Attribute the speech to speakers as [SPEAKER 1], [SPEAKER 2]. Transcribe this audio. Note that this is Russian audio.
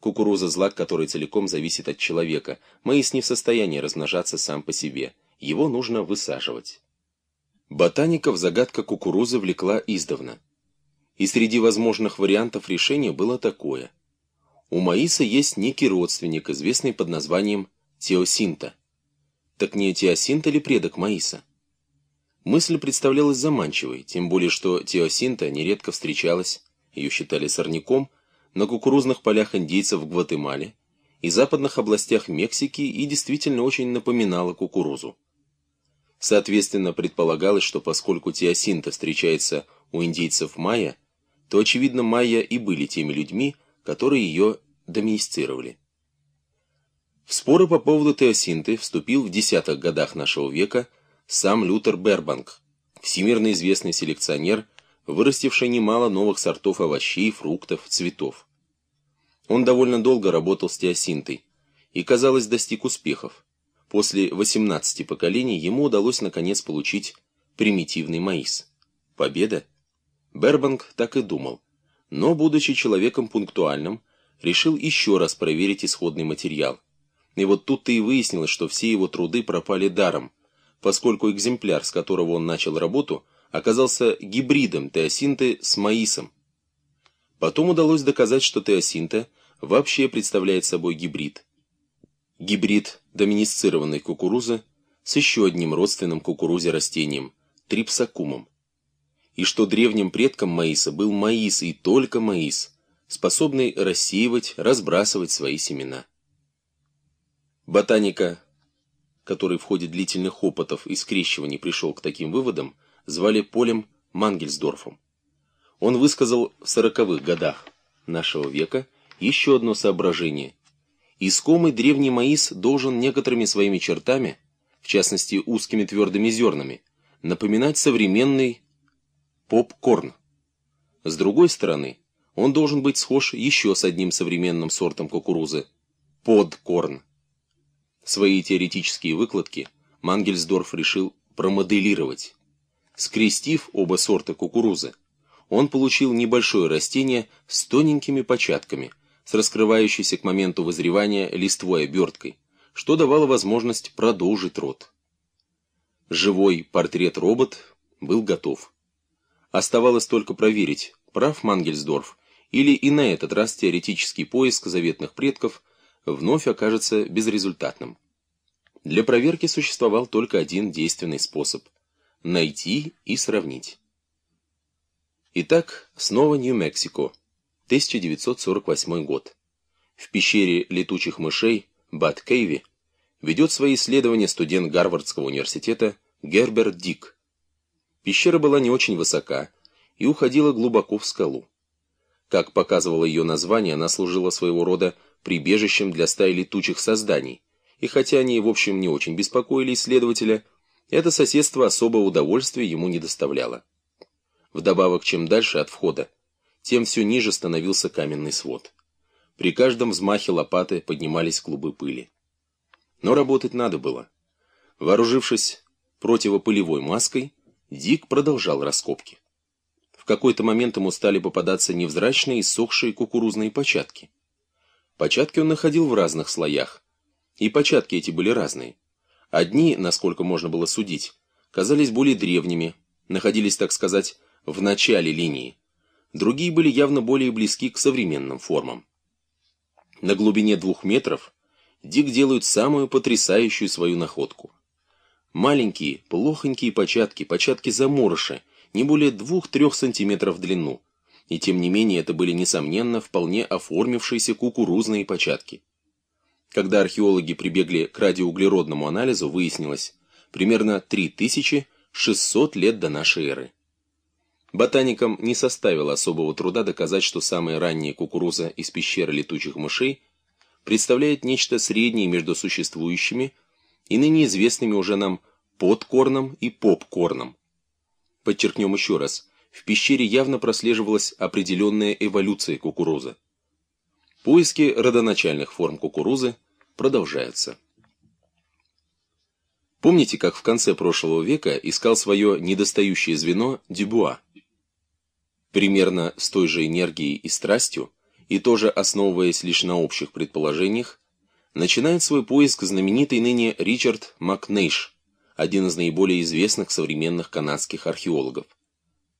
[SPEAKER 1] Кукуруза – злак, который целиком зависит от человека. Маис не в состоянии размножаться сам по себе. Его нужно высаживать. Ботаников загадка кукурузы влекла издавна. И среди возможных вариантов решения было такое. У маиса есть некий родственник, известный под названием теосинта. Так не теосинта ли предок маиса? Мысль представлялась заманчивой, тем более что теосинта нередко встречалась, ее считали сорняком, на кукурузных полях индейцев в Гватемале и западных областях Мексики и действительно очень напоминала кукурузу. Соответственно, предполагалось, что поскольку теосинта встречается у индейцев майя, то, очевидно, майя и были теми людьми, которые ее доместицировали. В споры по поводу теосинты вступил в десятых годах нашего века сам Лютер Бербанк, всемирно известный селекционер, вырастивший немало новых сортов овощей, фруктов, цветов. Он довольно долго работал с теосинтой и, казалось, достиг успехов. После 18 поколений ему удалось наконец получить примитивный маис. Победа? Бербанк так и думал, но, будучи человеком пунктуальным, решил еще раз проверить исходный материал. И вот тут-то и выяснилось, что все его труды пропали даром, поскольку экземпляр, с которого он начал работу, оказался гибридом теосинты с маисом. Потом удалось доказать, что теосинта вообще представляет собой гибрид. Гибрид доминицированной кукурузы с еще одним родственным кукурузе растением – трипсакумом. И что древним предком маиса был маис и только маис, способный рассеивать, разбрасывать свои семена. Ботаника, который в ходе длительных опытов и скрещиваний пришел к таким выводам, звали Полем Мангельсдорфом. Он высказал в сороковых годах нашего века еще одно соображение. Искомый древний маис должен некоторыми своими чертами, в частности узкими твердыми зернами, напоминать современный попкорн. С другой стороны, он должен быть схож еще с одним современным сортом кукурузы – подкорн. Свои теоретические выкладки Мангельсдорф решил промоделировать. Скрестив оба сорта кукурузы, он получил небольшое растение с тоненькими початками, с раскрывающейся к моменту вызревания листвой оберткой, что давало возможность продолжить род. Живой портрет-робот был готов. Оставалось только проверить, прав Мангельсдорф, или и на этот раз теоретический поиск заветных предков вновь окажется безрезультатным. Для проверки существовал только один действенный способ – найти и сравнить. Итак, снова Нью-Мексико, 1948 год. В пещере летучих мышей Бат Кейви ведет свои исследования студент Гарвардского университета Герберт Дик. Пещера была не очень высока и уходила глубоко в скалу. Как показывало ее название, она служила своего рода прибежищем для стаи летучих созданий, и хотя они, в общем, не очень беспокоили исследователя, это соседство особого удовольствия ему не доставляло. Вдобавок, чем дальше от входа, тем все ниже становился каменный свод. При каждом взмахе лопаты поднимались клубы пыли. Но работать надо было. Вооружившись противопылевой маской, Дик продолжал раскопки. В какой-то момент ему стали попадаться невзрачные и сохшие кукурузные початки. Початки он находил в разных слоях, и початки эти были разные. Одни, насколько можно было судить, казались более древними, находились, так сказать, в начале линии. Другие были явно более близки к современным формам. На глубине двух метров Дик делают самую потрясающую свою находку. Маленькие, плохонькие початки, початки заморыши, не более двух-трех сантиметров в длину. И тем не менее это были, несомненно, вполне оформившиеся кукурузные початки. Когда археологи прибегли к радиоуглеродному анализу, выяснилось, примерно 3600 лет до нашей эры. Ботаникам не составило особого труда доказать, что самая ранняя кукуруза из пещеры летучих мышей представляет нечто среднее между существующими и ныне известными уже нам подкорном и попкорном. Подчеркнем еще раз, в пещере явно прослеживалась определенная эволюция кукурузы. Поиски родоначальных форм кукурузы продолжаются. Помните, как в конце прошлого века искал свое недостающее звено Дюбуа? Примерно с той же энергией и страстью и тоже основываясь лишь на общих предположениях, начинает свой поиск знаменитый ныне Ричард Макнейш, один из наиболее известных современных канадских археологов.